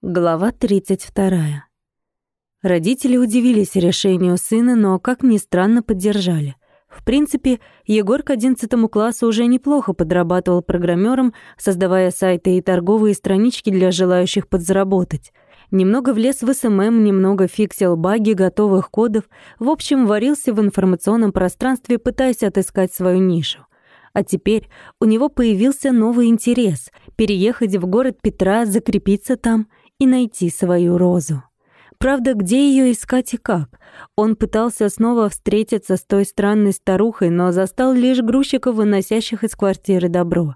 Глава 32. Родители удивились решению сына, но, как ни странно, поддержали. В принципе, Егор к 11 классу уже неплохо подрабатывал программером, создавая сайты и торговые странички для желающих подзаработать. Немного влез в SMM, немного фиксил баги готовых кодов, в общем, варился в информационном пространстве, пытаясь отыскать свою нишу. А теперь у него появился новый интерес — переехать в город Петра, закрепиться там — и найти свою розу. Правда, где ее искать и как? Он пытался снова встретиться с той странной старухой, но застал лишь грузчиков, выносящих из квартиры добро.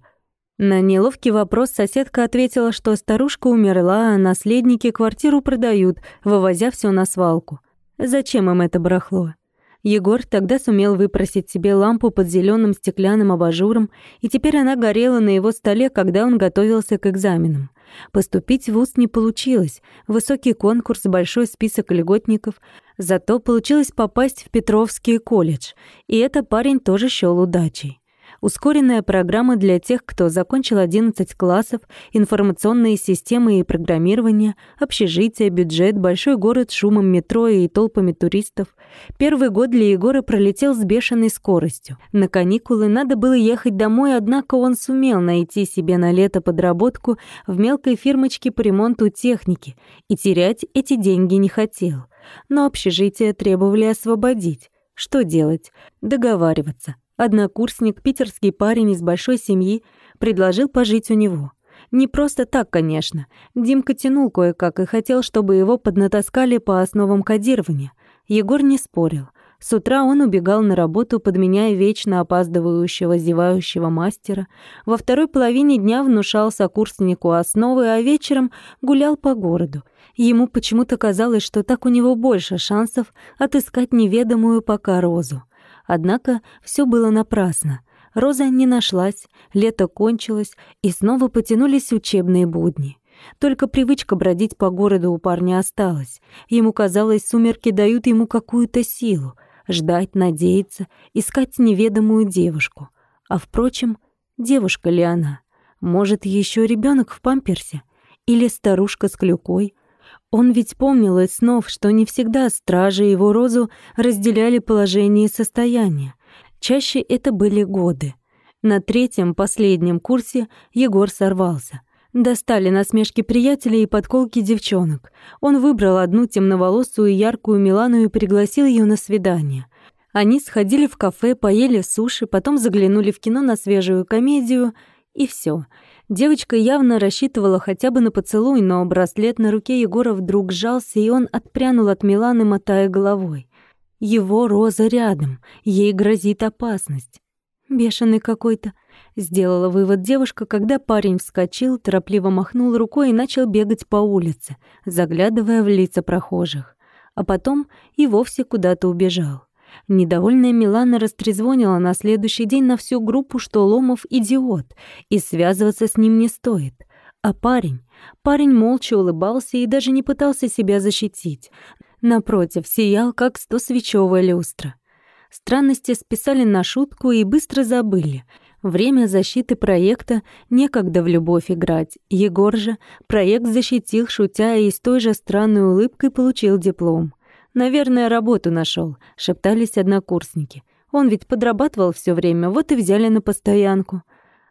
На неловкий вопрос соседка ответила, что старушка умерла, а наследники квартиру продают, вывозя все на свалку. Зачем им это барахло? Егор тогда сумел выпросить себе лампу под зеленым стеклянным абажуром, и теперь она горела на его столе, когда он готовился к экзаменам. Поступить в ВУЗ не получилось. Высокий конкурс, большой список льготников. Зато получилось попасть в Петровский колледж. И это парень тоже счёл удачей. Ускоренная программа для тех, кто закончил 11 классов, информационные системы и программирование, общежитие, бюджет, большой город с шумом метро и толпами туристов. Первый год для Егора пролетел с бешеной скоростью. На каникулы надо было ехать домой, однако он сумел найти себе на лето подработку в мелкой фирмочке по ремонту техники и терять эти деньги не хотел. Но общежитие требовали освободить. Что делать? Договариваться. Однокурсник, питерский парень из большой семьи, предложил пожить у него. Не просто так, конечно. Димка тянул кое-как и хотел, чтобы его поднатаскали по основам кодирования. Егор не спорил. С утра он убегал на работу, подменяя вечно опаздывающего, зевающего мастера. Во второй половине дня внушал сокурснику основы, а вечером гулял по городу. Ему почему-то казалось, что так у него больше шансов отыскать неведомую пока розу. Однако все было напрасно. Роза не нашлась, лето кончилось, и снова потянулись учебные будни. Только привычка бродить по городу у парня осталась. Ему казалось, сумерки дают ему какую-то силу. Ждать, надеяться, искать неведомую девушку. А впрочем, девушка ли она? Может, еще ребенок в памперсе? Или старушка с клюкой? Он ведь помнил из снов, что не всегда стражи его розу разделяли положение и состояние. Чаще это были годы. На третьем, последнем курсе Егор сорвался. Достали насмешки приятелей и подколки девчонок. Он выбрал одну темноволосую и яркую Милану и пригласил ее на свидание. Они сходили в кафе, поели суши, потом заглянули в кино на свежую комедию, и все. Девочка явно рассчитывала хотя бы на поцелуй, но браслет на руке Егора вдруг сжался, и он отпрянул от Миланы, мотая головой. Его роза рядом, ей грозит опасность. Бешеный какой-то, сделала вывод девушка, когда парень вскочил, торопливо махнул рукой и начал бегать по улице, заглядывая в лица прохожих, а потом и вовсе куда-то убежал. Недовольная Милана растрезвонила на следующий день на всю группу, что Ломов идиот, и связываться с ним не стоит. А парень? Парень молча улыбался и даже не пытался себя защитить. Напротив, сиял, как стосвечевая люстра. Странности списали на шутку и быстро забыли. Время защиты проекта некогда в любовь играть. Егор же проект защитил, шутя, и с той же странной улыбкой получил диплом. Наверное, работу нашел, шептались однокурсники. Он ведь подрабатывал все время, вот и взяли на постоянку.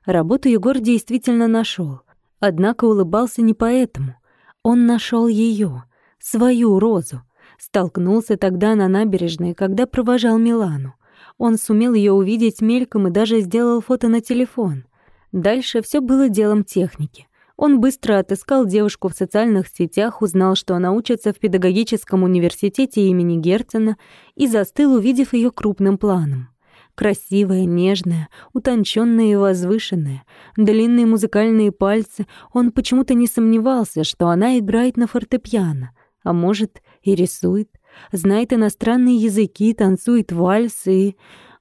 Работу Егор действительно нашел, Однако улыбался не поэтому. Он нашел ее, свою розу. Столкнулся тогда на набережной, когда провожал Милану. Он сумел ее увидеть мельком и даже сделал фото на телефон. Дальше все было делом техники. Он быстро отыскал девушку в социальных сетях, узнал, что она учится в педагогическом университете имени Герцена и застыл, увидев ее крупным планом. Красивая, нежная, утонченная и возвышенная, длинные музыкальные пальцы. Он почему-то не сомневался, что она играет на фортепиано, а может, и рисует, знает иностранные языки, танцует вальс и...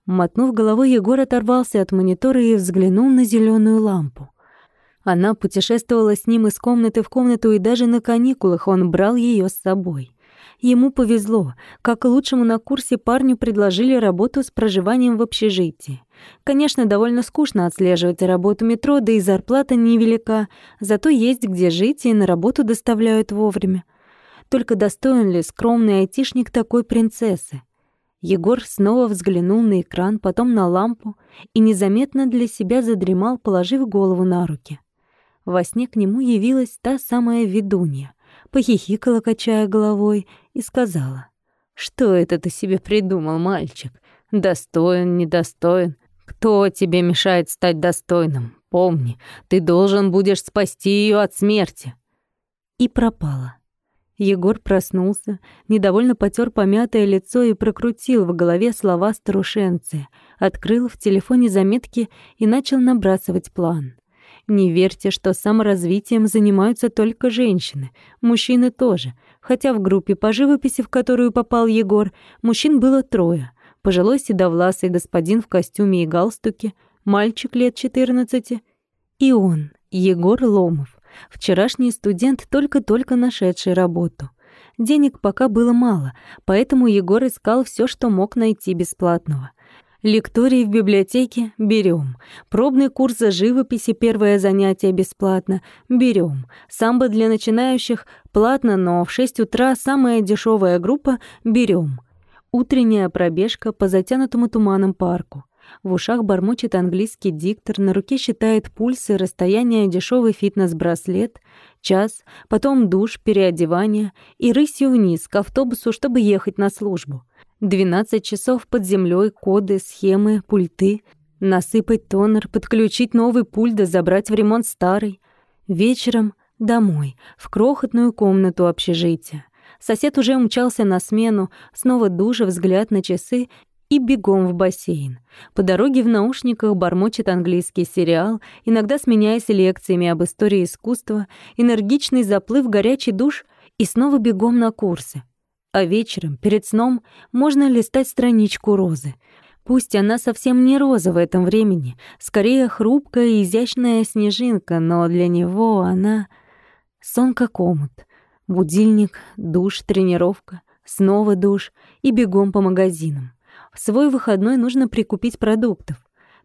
Мотнув головой, Егор оторвался от монитора и взглянул на зеленую лампу. Она путешествовала с ним из комнаты в комнату, и даже на каникулах он брал ее с собой. Ему повезло. Как лучшему на курсе парню предложили работу с проживанием в общежитии. Конечно, довольно скучно отслеживать работу метро, да и зарплата невелика, зато есть где жить и на работу доставляют вовремя. Только достоин ли скромный айтишник такой принцессы? Егор снова взглянул на экран, потом на лампу и незаметно для себя задремал, положив голову на руки. Во сне к нему явилась та самая ведунья, похихикала, качая головой, и сказала, «Что это ты себе придумал, мальчик? Достоин, недостоин? Кто тебе мешает стать достойным? Помни, ты должен будешь спасти ее от смерти». И пропала. Егор проснулся, недовольно потер помятое лицо и прокрутил в голове слова старушенцы, открыл в телефоне заметки и начал набрасывать план. Не верьте, что саморазвитием занимаются только женщины, мужчины тоже, хотя в группе по живописи, в которую попал Егор, мужчин было трое. Пожилой седовласый господин в костюме и галстуке, мальчик лет 14 и он, Егор Ломов. Вчерашний студент, только-только нашедший работу. Денег пока было мало, поэтому Егор искал все, что мог найти бесплатного. Лектории в библиотеке берем. Пробный курс живописи первое занятие бесплатно берем. Самбо для начинающих платно, но в 6 утра самая дешевая группа берем. Утренняя пробежка по затянутому туманом парку. В ушах бормочет английский диктор, на руке считает пульсы, расстояние, дешевый фитнес-браслет, час, потом душ, переодевание и рысью вниз к автобусу, чтобы ехать на службу. 12 часов под землей, коды, схемы, пульты, насыпать тонер, подключить новый пульт да забрать в ремонт старый. Вечером домой, в крохотную комнату общежития. Сосед уже умчался на смену, снова душа, взгляд на часы и бегом в бассейн. По дороге в наушниках бормочет английский сериал, иногда сменяясь лекциями об истории искусства, энергичный заплыв, горячий душ и снова бегом на курсы. А вечером, перед сном, можно листать страничку розы. Пусть она совсем не роза в этом времени, скорее хрупкая и изящная снежинка, но для него она... Сон как омут. Будильник, душ, тренировка, снова душ и бегом по магазинам. В свой выходной нужно прикупить продуктов.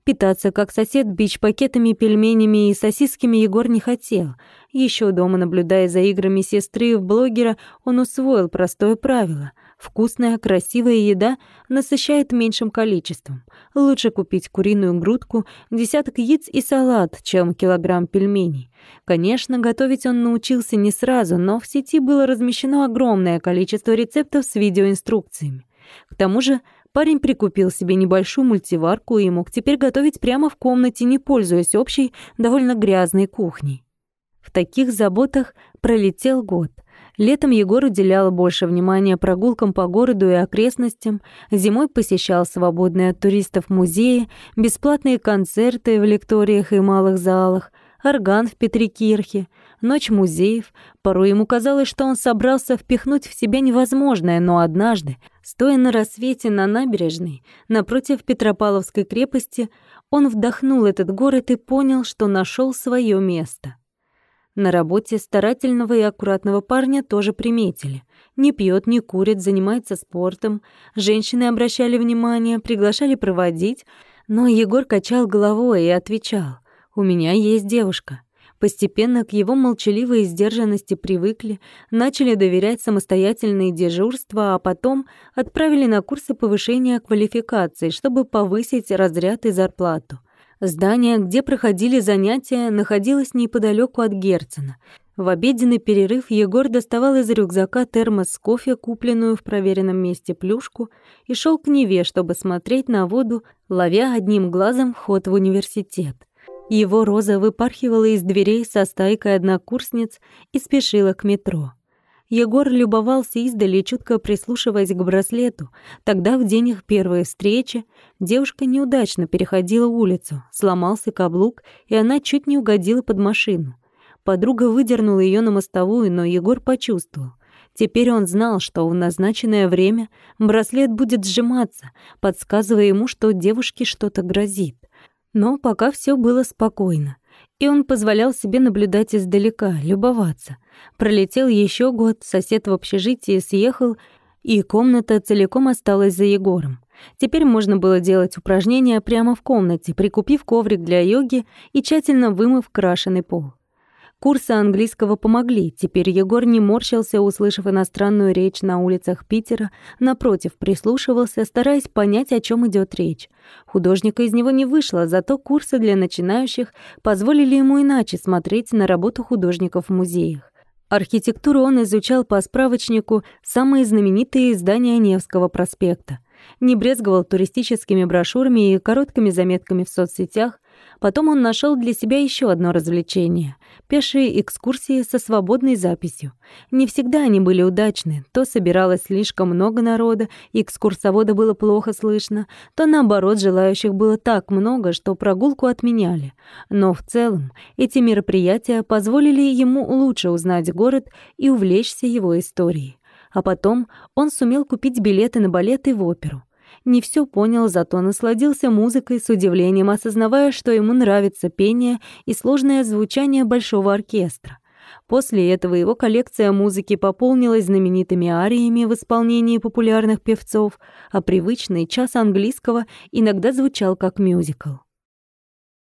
Питаться, как сосед, бич-пакетами, пельменями и сосисками Егор не хотел. Еще дома, наблюдая за играми сестры в блогера, он усвоил простое правило. Вкусная, красивая еда насыщает меньшим количеством. Лучше купить куриную грудку, десяток яиц и салат, чем килограмм пельменей. Конечно, готовить он научился не сразу, но в сети было размещено огромное количество рецептов с видеоинструкциями. К тому же Парень прикупил себе небольшую мультиварку и мог теперь готовить прямо в комнате, не пользуясь общей, довольно грязной кухней. В таких заботах пролетел год. Летом Егор уделял больше внимания прогулкам по городу и окрестностям, зимой посещал свободные от туристов музеи, бесплатные концерты в лекториях и малых залах, орган в Петрикирхе, ночь музеев. Порой ему казалось, что он собрался впихнуть в себя невозможное, но однажды, стоя на рассвете на набережной, напротив Петропавловской крепости, он вдохнул этот город и понял, что нашел свое место. На работе старательного и аккуратного парня тоже приметили. Не пьет, не курит, занимается спортом. Женщины обращали внимание, приглашали проводить, но Егор качал головой и отвечал: «У меня есть девушка». Постепенно к его молчаливой сдержанности привыкли, начали доверять самостоятельные дежурства, а потом отправили на курсы повышения квалификации, чтобы повысить разряд и зарплату. Здание, где проходили занятия, находилось неподалеку от Герцена. В обеденный перерыв Егор доставал из рюкзака термос с кофе, купленную в проверенном месте плюшку, и шел к Неве, чтобы смотреть на воду, ловя одним глазом вход в университет. Его Роза выпархивала из дверей со стайкой однокурсниц и спешила к метро. Егор любовался издали, чутко прислушиваясь к браслету. Тогда, в день их первой встречи, девушка неудачно переходила улицу, сломался каблук, и она чуть не угодила под машину. Подруга выдернула ее на мостовую, но Егор почувствовал. Теперь он знал, что в назначенное время браслет будет сжиматься, подсказывая ему, что девушке что-то грозит. Но пока все было спокойно. и он позволял себе наблюдать издалека, любоваться. Пролетел еще год, сосед в общежитии съехал, и комната целиком осталась за Егором. Теперь можно было делать упражнения прямо в комнате, прикупив коврик для йоги и тщательно вымыв крашеный пол. Курсы английского помогли. Теперь Егор не морщился, услышав иностранную речь на улицах Питера, напротив, прислушивался, стараясь понять, о чем идет речь. Художника из него не вышло, зато курсы для начинающих позволили ему иначе смотреть на работу художников в музеях. Архитектуру он изучал по справочнику самые знаменитые издания Невского проспекта. Не брезговал туристическими брошюрами и короткими заметками в соцсетях, Потом он нашел для себя еще одно развлечение — пешие экскурсии со свободной записью. Не всегда они были удачны. То собиралось слишком много народа, экскурсовода было плохо слышно, то, наоборот, желающих было так много, что прогулку отменяли. Но в целом эти мероприятия позволили ему лучше узнать город и увлечься его историей. А потом он сумел купить билеты на балет и в оперу не все понял, зато насладился музыкой с удивлением, осознавая, что ему нравится пение и сложное звучание большого оркестра. После этого его коллекция музыки пополнилась знаменитыми ариями в исполнении популярных певцов, а привычный час английского иногда звучал как мюзикл.